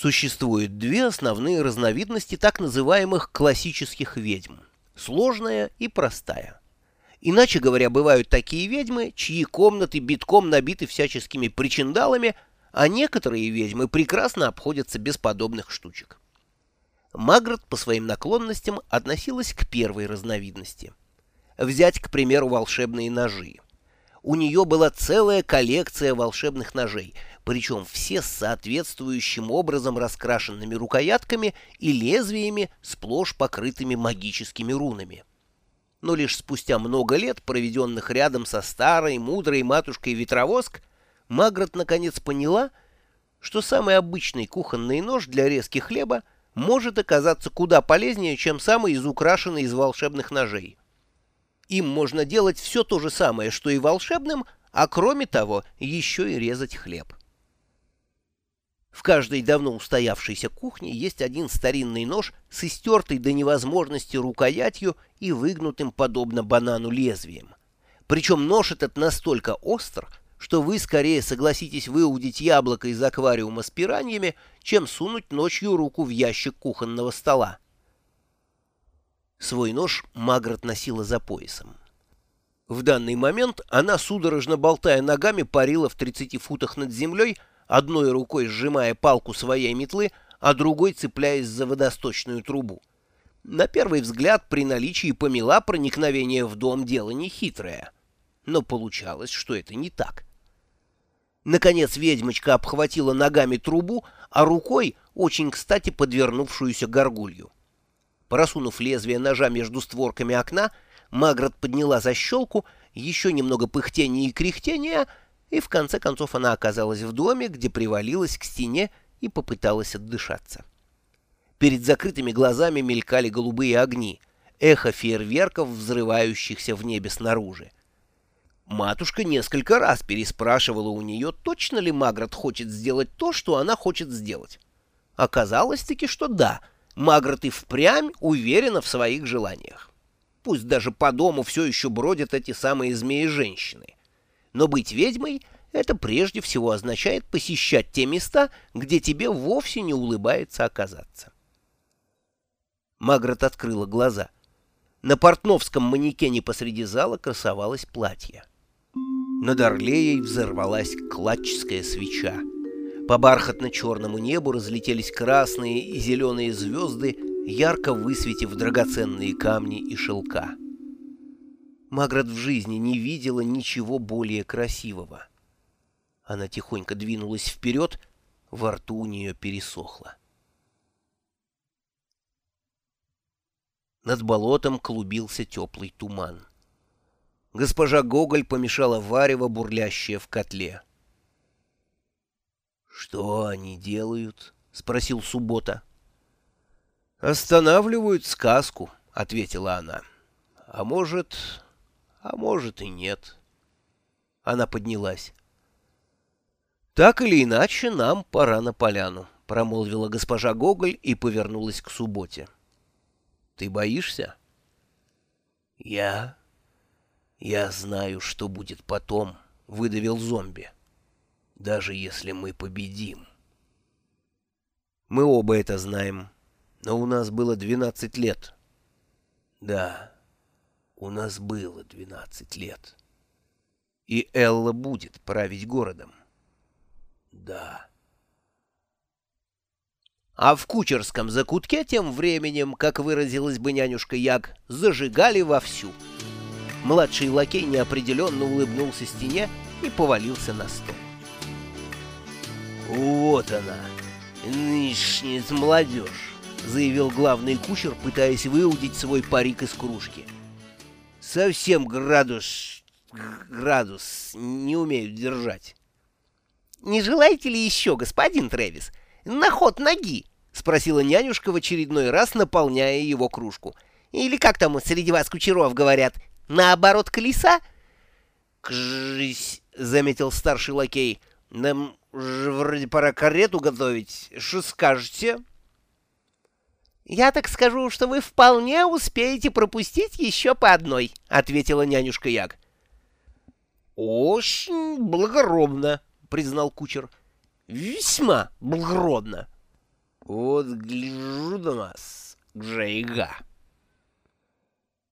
Существует две основные разновидности так называемых классических ведьм – сложная и простая. Иначе говоря, бывают такие ведьмы, чьи комнаты битком набиты всяческими причиндалами, а некоторые ведьмы прекрасно обходятся без подобных штучек. Магрот по своим наклонностям относилась к первой разновидности. Взять, к примеру, волшебные ножи. У нее была целая коллекция волшебных ножей, причем все с соответствующим образом раскрашенными рукоятками и лезвиями, сплошь покрытыми магическими рунами. Но лишь спустя много лет, проведенных рядом со старой, мудрой матушкой-ветровоск, Магрот наконец поняла, что самый обычный кухонный нож для резки хлеба может оказаться куда полезнее, чем самый изукрашенный из волшебных ножей. Им можно делать все то же самое, что и волшебным, а кроме того, еще и резать хлеб. В каждой давно устоявшейся кухне есть один старинный нож с истертой до невозможности рукоятью и выгнутым подобно банану лезвием. Причем нож этот настолько остр, что вы скорее согласитесь выудить яблоко из аквариума с пираньями, чем сунуть ночью руку в ящик кухонного стола. Свой нож Магрот носила за поясом. В данный момент она, судорожно болтая ногами, парила в 30 футах над землей, одной рукой сжимая палку своей метлы, а другой цепляясь за водосточную трубу. На первый взгляд, при наличии помела проникновение в дом дело нехитрое. Но получалось, что это не так. Наконец ведьмочка обхватила ногами трубу, а рукой очень кстати подвернувшуюся горгулью. Просунув лезвие ножа между створками окна, Магрот подняла защелку, еще немного пыхтения и кряхтения, и в конце концов она оказалась в доме, где привалилась к стене и попыталась отдышаться. Перед закрытыми глазами мелькали голубые огни, эхо фейерверков, взрывающихся в небе снаружи. Матушка несколько раз переспрашивала у нее, точно ли Магрот хочет сделать то, что она хочет сделать. Оказалось-таки, что да, Магрот и впрямь уверена в своих желаниях. Пусть даже по дому все еще бродят эти самые змеи-женщины. Но быть ведьмой — это прежде всего означает посещать те места, где тебе вовсе не улыбается оказаться. Магрот открыла глаза. На портновском манекене посреди зала красовалось платье. Над Орлеей взорвалась клатческая свеча. По бархатно-черному небу разлетелись красные и зеленые звезды, ярко высветив драгоценные камни и шелка. Маград в жизни не видела ничего более красивого. Она тихонько двинулась вперед, во рту у нее пересохло. Над болотом клубился теплый туман. Госпожа Гоголь помешала варево, бурлящее в котле. «Что они делают?» — спросил Суббота. «Останавливают сказку», — ответила она. «А может, а может и нет». Она поднялась. «Так или иначе, нам пора на поляну», — промолвила госпожа Гоголь и повернулась к Субботе. «Ты боишься?» «Я «Я знаю, что будет потом», — выдавил зомби. «Даже если мы победим». «Мы оба это знаем, но у нас было двенадцать лет». «Да, у нас было двенадцать лет». «И Элла будет править городом». «Да». А в кучерском закутке тем временем, как выразилась бы нянюшка Як, зажигали вовсю. Младший лакей неопределенно улыбнулся стене и повалился на стол. «Вот она, нынешняя молодежь», — заявил главный кучер, пытаясь выудить свой парик из кружки. «Совсем градус... градус не умеют держать». «Не желаете ли еще, господин Трэвис, на ход ноги?» — спросила нянюшка в очередной раз, наполняя его кружку. «Или как там среди вас кучеров говорят, наоборот колеса? — Кжись, — заметил старший лакей, — нам же вроде пора карету готовить. Что скажете? — Я так скажу, что вы вполне успеете пропустить еще по одной, — ответила нянюшка Яг. — Очень благородно, — признал кучер. — Весьма благородно. Вот гляжу до нас, Джейга.